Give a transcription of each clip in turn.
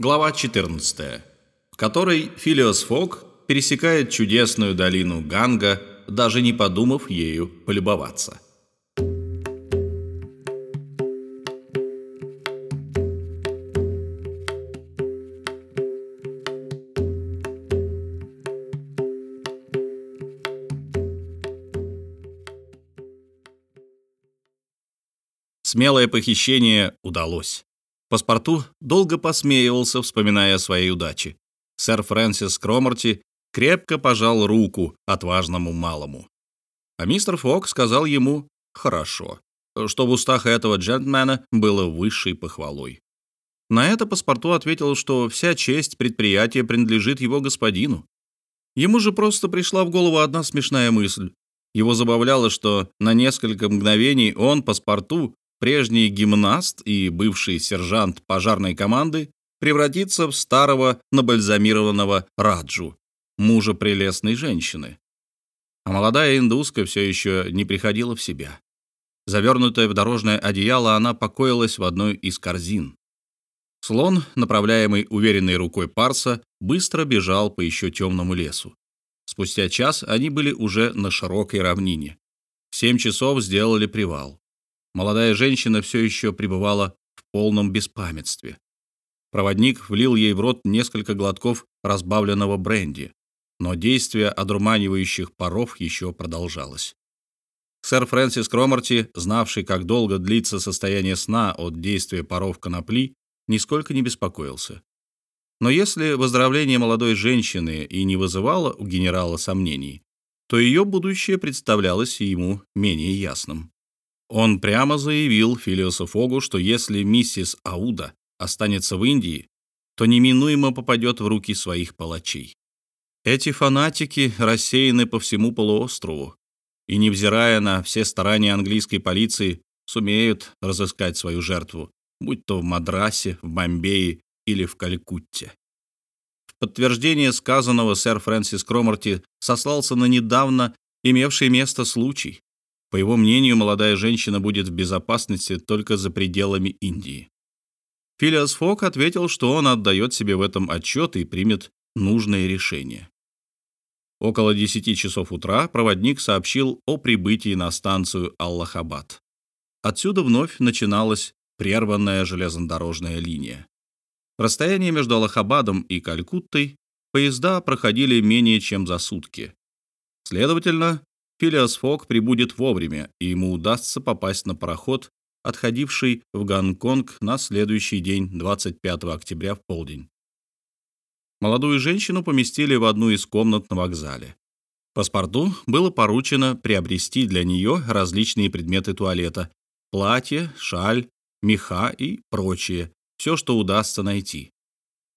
Глава 14, в которой Филиос Фок пересекает чудесную долину Ганга, даже не подумав ею полюбоваться. Смелое похищение удалось. Паспорту долго посмеивался, вспоминая о своей удаче. Сэр Фрэнсис Кроморти крепко пожал руку отважному малому. А мистер Фок сказал ему «хорошо», что в устах этого джентльмена было высшей похвалой. На это паспорту ответил, что вся честь предприятия принадлежит его господину. Ему же просто пришла в голову одна смешная мысль. Его забавляло, что на несколько мгновений он, паспорту, прежний гимнаст и бывший сержант пожарной команды превратится в старого набальзамированного Раджу, мужа прелестной женщины. А молодая индуска все еще не приходила в себя. Завернутая в дорожное одеяло, она покоилась в одной из корзин. Слон, направляемый уверенной рукой Парса, быстро бежал по еще темному лесу. Спустя час они были уже на широкой равнине. В семь часов сделали привал. Молодая женщина все еще пребывала в полном беспамятстве. Проводник влил ей в рот несколько глотков разбавленного бренди, но действие одурманивающих паров еще продолжалось. Сэр Фрэнсис Кромарти, знавший, как долго длится состояние сна от действия паров конопли, нисколько не беспокоился. Но если выздоровление молодой женщины и не вызывало у генерала сомнений, то ее будущее представлялось ему менее ясным. Он прямо заявил Филиосу Фогу, что если миссис Ауда останется в Индии, то неминуемо попадет в руки своих палачей. Эти фанатики рассеяны по всему полуострову и, невзирая на все старания английской полиции, сумеют разыскать свою жертву, будь то в Мадрасе, в Бомбее или в Калькутте. В подтверждение сказанного сэр Фрэнсис Кромарти сослался на недавно имевший место случай. По его мнению, молодая женщина будет в безопасности только за пределами Индии. Филиас Фок ответил, что он отдает себе в этом отчет и примет нужное решение. Около 10 часов утра проводник сообщил о прибытии на станцию Аллахабад. Отсюда вновь начиналась прерванная железнодорожная линия. Расстояние между Аллахабадом и Калькуттой поезда проходили менее чем за сутки. Следовательно, Филиас Фок прибудет вовремя, и ему удастся попасть на пароход, отходивший в Гонконг на следующий день, 25 октября в полдень. Молодую женщину поместили в одну из комнат на вокзале. Паспорту было поручено приобрести для нее различные предметы туалета – платье, шаль, меха и прочее, все, что удастся найти.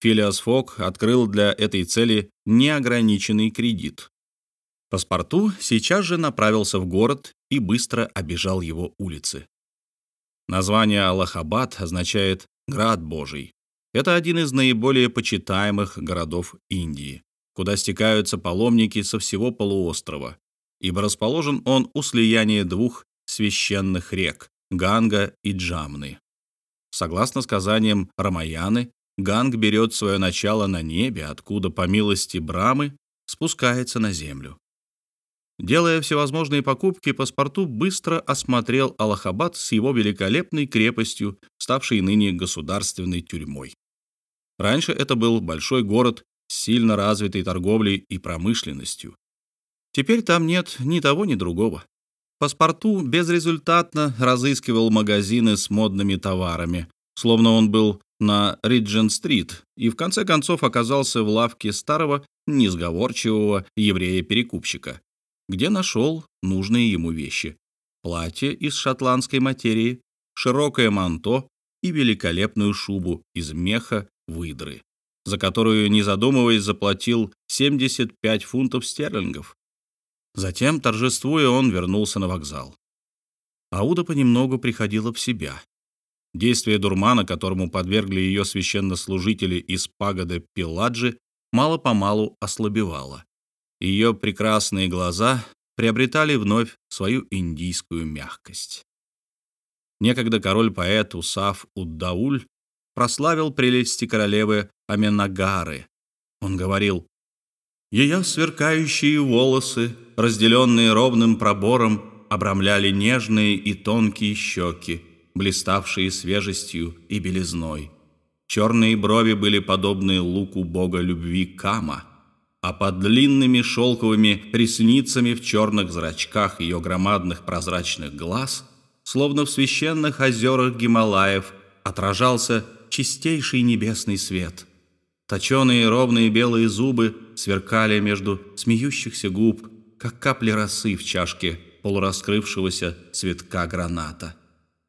Филиас Фок открыл для этой цели неограниченный кредит. Паспорту сейчас же направился в город и быстро обежал его улицы. Название Аллахабад означает «Град Божий». Это один из наиболее почитаемых городов Индии, куда стекаются паломники со всего полуострова, ибо расположен он у слияния двух священных рек – Ганга и Джамны. Согласно сказаниям Рамаяны, Ганг берет свое начало на небе, откуда, по милости Брамы, спускается на землю. Делая всевозможные покупки, паспорту быстро осмотрел Аллахабад с его великолепной крепостью, ставшей ныне государственной тюрьмой. Раньше это был большой город с сильно развитой торговлей и промышленностью. Теперь там нет ни того, ни другого. Паспорту безрезультатно разыскивал магазины с модными товарами, словно он был на Риджен-стрит и в конце концов оказался в лавке старого, несговорчивого еврея-перекупщика где нашел нужные ему вещи. Платье из шотландской материи, широкое манто и великолепную шубу из меха выдры, за которую, не задумываясь, заплатил 75 фунтов стерлингов. Затем, торжествуя, он вернулся на вокзал. Ауда понемногу приходила в себя. Действие дурмана, которому подвергли ее священнослужители из пагоды Пиладжи, мало-помалу ослабевало. Ее прекрасные глаза приобретали вновь свою индийскую мягкость. Некогда король-поэт Усаф Уддауль прославил прелести королевы Аменагары. Он говорил, «Ее сверкающие волосы, разделенные ровным пробором, обрамляли нежные и тонкие щеки, блиставшие свежестью и белизной. Черные брови были подобны луку бога любви Кама, а под длинными шелковыми ресницами в черных зрачках ее громадных прозрачных глаз, словно в священных озерах Гималаев, отражался чистейший небесный свет. Точеные ровные белые зубы сверкали между смеющихся губ, как капли росы в чашке полураскрывшегося цветка граната.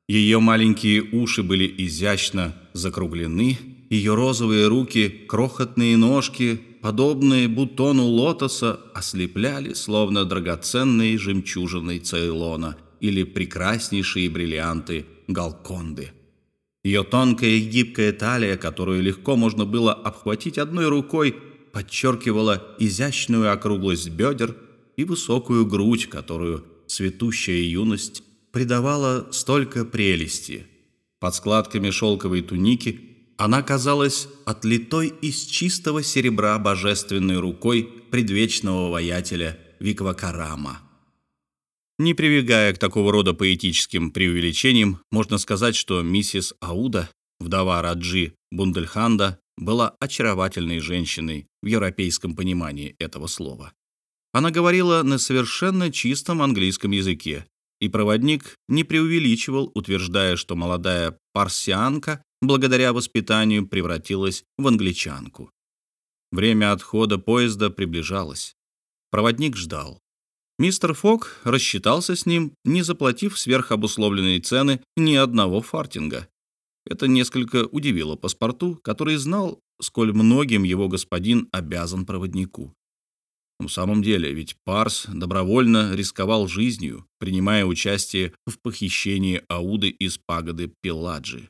Ее маленькие уши были изящно закруглены, ее розовые руки, крохотные ножки, подобные бутону лотоса, ослепляли, словно драгоценные жемчужины Цейлона или прекраснейшие бриллианты Галконды. Ее тонкая и гибкая талия, которую легко можно было обхватить одной рукой, подчеркивала изящную округлость бедер и высокую грудь, которую цветущая юность придавала столько прелести. Под складками шелковой туники она казалась отлитой из чистого серебра божественной рукой предвечного воятеля Виквакарама. Не прибегая к такого рода поэтическим преувеличениям, можно сказать, что миссис Ауда, вдова Раджи Бундельханда, была очаровательной женщиной в европейском понимании этого слова. Она говорила на совершенно чистом английском языке, и проводник не преувеличивал, утверждая, что молодая парсианка благодаря воспитанию превратилась в англичанку. Время отхода поезда приближалось. Проводник ждал. Мистер Фок рассчитался с ним, не заплатив сверхобусловленные цены ни одного фартинга. Это несколько удивило паспорту, который знал, сколь многим его господин обязан проводнику. В самом деле, ведь Парс добровольно рисковал жизнью, принимая участие в похищении Ауды из пагоды Пеладжи.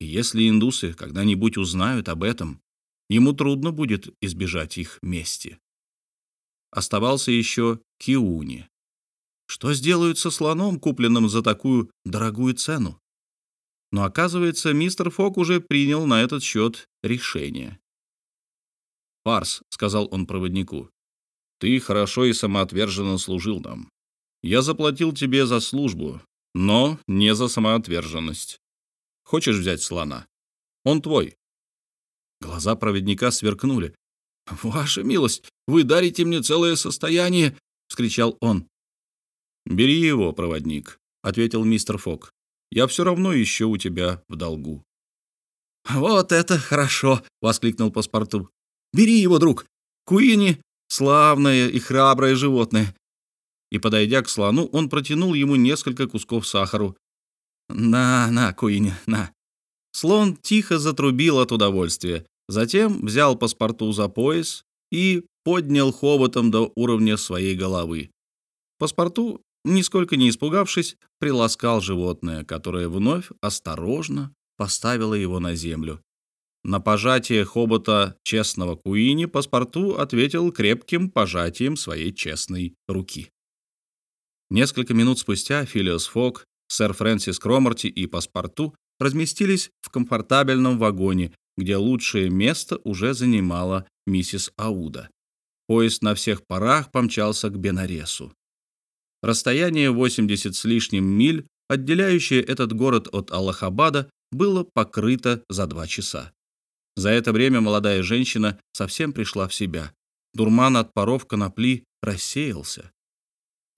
И если индусы когда-нибудь узнают об этом, ему трудно будет избежать их мести. Оставался еще Киуни. Что сделают со слоном, купленным за такую дорогую цену? Но оказывается, мистер Фок уже принял на этот счет решение. «Парс», — сказал он проводнику, — «ты хорошо и самоотверженно служил нам. Я заплатил тебе за службу, но не за самоотверженность. Хочешь взять слона? Он твой». Глаза проводника сверкнули. «Ваша милость, вы дарите мне целое состояние!» — вскричал он. «Бери его, проводник», — ответил мистер Фок. «Я все равно еще у тебя в долгу». «Вот это хорошо!» — воскликнул паспорту. «Бери его, друг! Куини — славное и храброе животное!» И, подойдя к слону, он протянул ему несколько кусков сахару. «На, на, Куини, на!» Слон тихо затрубил от удовольствия, затем взял паспорту за пояс и поднял хоботом до уровня своей головы. Паспорту, нисколько не испугавшись, приласкал животное, которое вновь осторожно поставило его на землю. На пожатие хобота честного Куини паспорту ответил крепким пожатием своей честной руки. Несколько минут спустя Филиос Фок, сэр Фрэнсис Кромарти и паспорту разместились в комфортабельном вагоне, где лучшее место уже занимала миссис Ауда. Поезд на всех парах помчался к Бенаресу. Расстояние 80 с лишним миль, отделяющее этот город от Аллахабада, было покрыто за два часа. За это время молодая женщина совсем пришла в себя. Дурман от паров конопли рассеялся.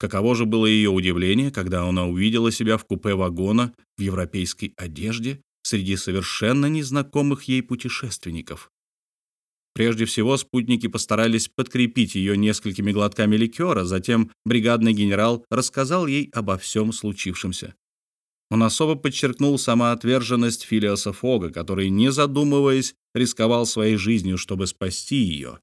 Каково же было ее удивление, когда она увидела себя в купе вагона в европейской одежде среди совершенно незнакомых ей путешественников. Прежде всего, спутники постарались подкрепить ее несколькими глотками ликера, затем бригадный генерал рассказал ей обо всем случившемся. Он особо подчеркнул самоотверженность Филиоса Фога, который, не задумываясь, рисковал своей жизнью, чтобы спасти ее,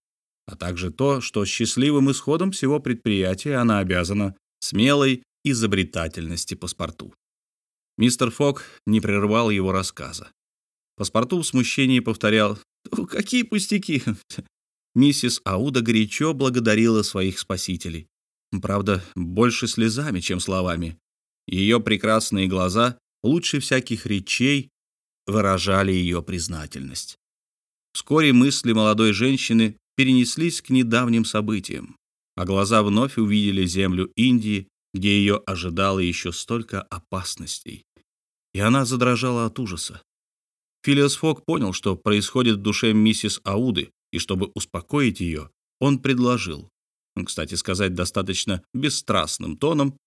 а также то, что счастливым исходом всего предприятия она обязана смелой изобретательности паспорту. Мистер Фог не прервал его рассказа. Паспорту в смущении повторял «Какие пустяки!» Миссис Ауда горячо благодарила своих спасителей. Правда, больше слезами, чем словами. Ее прекрасные глаза, лучше всяких речей, выражали ее признательность. Вскоре мысли молодой женщины перенеслись к недавним событиям, а глаза вновь увидели землю Индии, где ее ожидало еще столько опасностей. И она задрожала от ужаса. Филиас Фок понял, что происходит в душе миссис Ауды, и чтобы успокоить ее, он предложил, кстати сказать, достаточно бесстрастным тоном,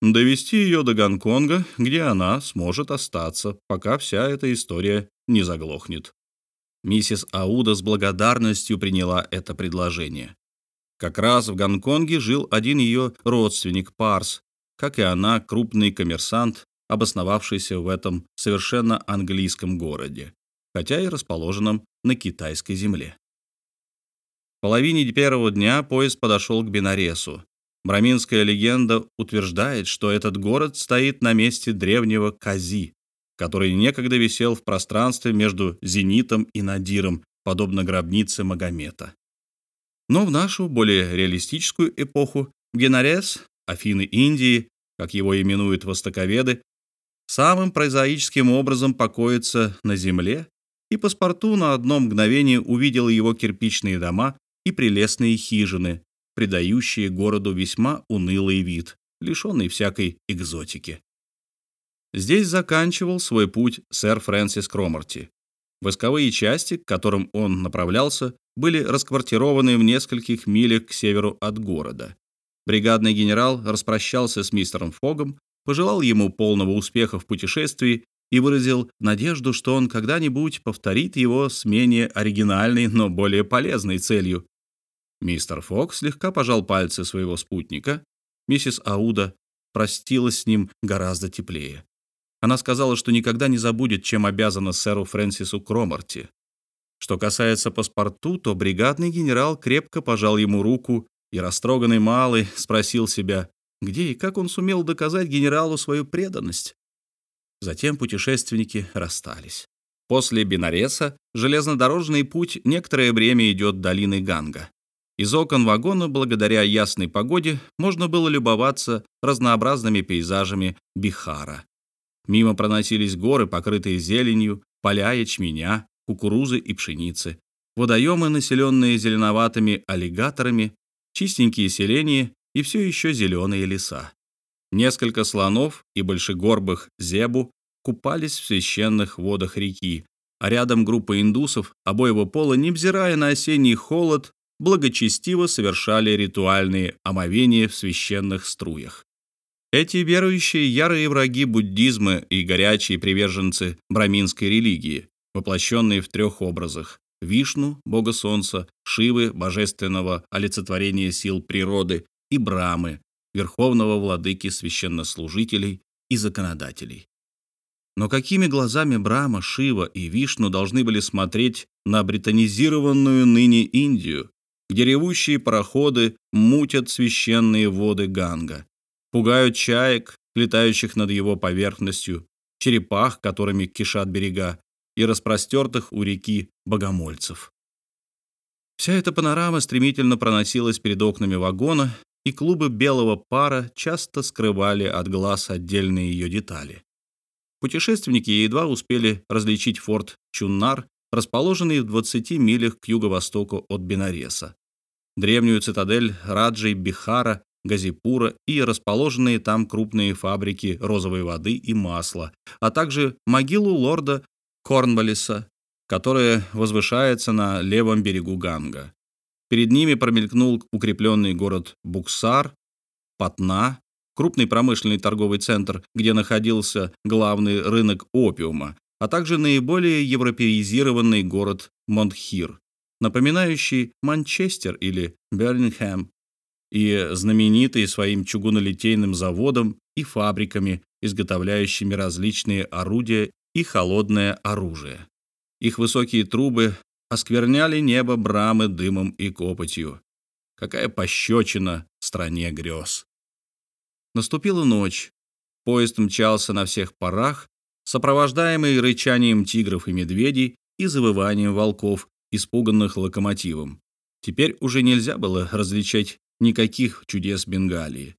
довести ее до Гонконга, где она сможет остаться, пока вся эта история не заглохнет. Миссис Ауда с благодарностью приняла это предложение. Как раз в Гонконге жил один ее родственник Парс, как и она, крупный коммерсант, обосновавшийся в этом совершенно английском городе, хотя и расположенном на китайской земле. В половине первого дня поезд подошел к Бенаресу. Браминская легенда утверждает, что этот город стоит на месте древнего Кази, который некогда висел в пространстве между Зенитом и Надиром, подобно гробнице Магомета. Но в нашу, более реалистическую эпоху, Генарес, Афины Индии, как его именуют востоковеды, самым прозаическим образом покоится на земле, и паспорту на одно мгновение увидел его кирпичные дома и прелестные хижины, придающие городу весьма унылый вид, лишенный всякой экзотики. Здесь заканчивал свой путь сэр Фрэнсис Кромарти. Восковые части, к которым он направлялся, были расквартированы в нескольких милях к северу от города. Бригадный генерал распрощался с мистером Фогом, пожелал ему полного успеха в путешествии и выразил надежду, что он когда-нибудь повторит его с менее оригинальной, но более полезной целью. Мистер Фог слегка пожал пальцы своего спутника. Миссис Ауда простилась с ним гораздо теплее. Она сказала, что никогда не забудет, чем обязана сэру Фрэнсису Кромарти. Что касается паспорту, то бригадный генерал крепко пожал ему руку, и растроганный малый спросил себя, где и как он сумел доказать генералу свою преданность. Затем путешественники расстались. После Бинареса железнодорожный путь некоторое время идет долиной Ганга. Из окон вагона, благодаря ясной погоде, можно было любоваться разнообразными пейзажами Бихара. Мимо проносились горы, покрытые зеленью, поля ячменя, кукурузы и пшеницы, водоемы, населенные зеленоватыми аллигаторами, чистенькие селения и все еще зеленые леса. Несколько слонов и большегорбых зебу купались в священных водах реки, а рядом группа индусов обоего пола, невзирая на осенний холод, благочестиво совершали ритуальные омовения в священных струях. Эти верующие ярые враги буддизма и горячие приверженцы браминской религии, воплощенные в трех образах – Вишну, бога солнца, Шивы, божественного олицетворения сил природы, и Брамы, верховного владыки священнослужителей и законодателей. Но какими глазами Брама, Шива и Вишну должны были смотреть на британизированную ныне Индию, где ревущие пароходы мутят священные воды Ганга, пугают чаек, летающих над его поверхностью, черепах, которыми кишат берега, и распростертых у реки богомольцев. Вся эта панорама стремительно проносилась перед окнами вагона, и клубы белого пара часто скрывали от глаз отдельные ее детали. Путешественники едва успели различить форт Чуннар, расположенный в 20 милях к юго-востоку от Бенареса, древнюю цитадель Раджей Бихара Газипура и расположенные там крупные фабрики розовой воды и масла, а также могилу лорда Корнвалиса, которая возвышается на левом берегу Ганга. Перед ними промелькнул укрепленный город Буксар, Патна, крупный промышленный торговый центр, где находился главный рынок опиума, а также наиболее европеизированный город Монтхир, напоминающий Манчестер или Берлингхэм и знаменитый своим чугунолитейным заводом и фабриками, изготовляющими различные орудия и холодное оружие. Их высокие трубы оскверняли небо брамы дымом и копотью. Какая пощечина стране грез. Наступила ночь. Поезд мчался на всех парах, сопровождаемый рычанием тигров и медведей и завыванием волков, испуганных локомотивом. Теперь уже нельзя было различать никаких чудес Бенгалии.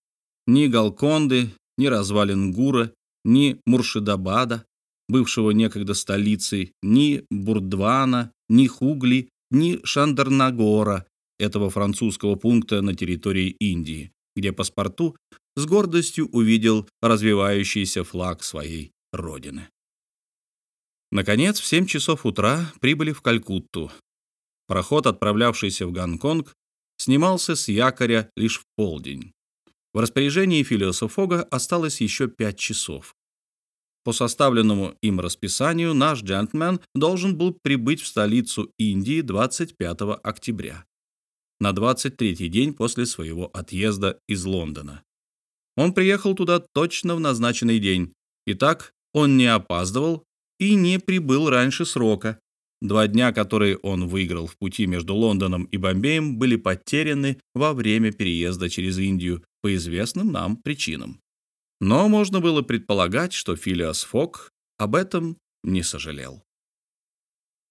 Ни Галконды, ни развалин Гура, ни Муршидабада. бывшего некогда столицей, ни Бурдвана, ни Хугли, ни Шандарнагора, этого французского пункта на территории Индии, где паспорту с гордостью увидел развивающийся флаг своей родины. Наконец, в 7 часов утра прибыли в Калькутту. Пароход, отправлявшийся в Гонконг, снимался с якоря лишь в полдень. В распоряжении Филиоса Фога осталось еще 5 часов. По составленному им расписанию наш джентльмен должен был прибыть в столицу Индии 25 октября, на 23-й день после своего отъезда из Лондона. Он приехал туда точно в назначенный день. Итак, он не опаздывал и не прибыл раньше срока. Два дня, которые он выиграл в пути между Лондоном и Бомбеем, были потеряны во время переезда через Индию по известным нам причинам. Но можно было предполагать, что Филиас Фок об этом не сожалел.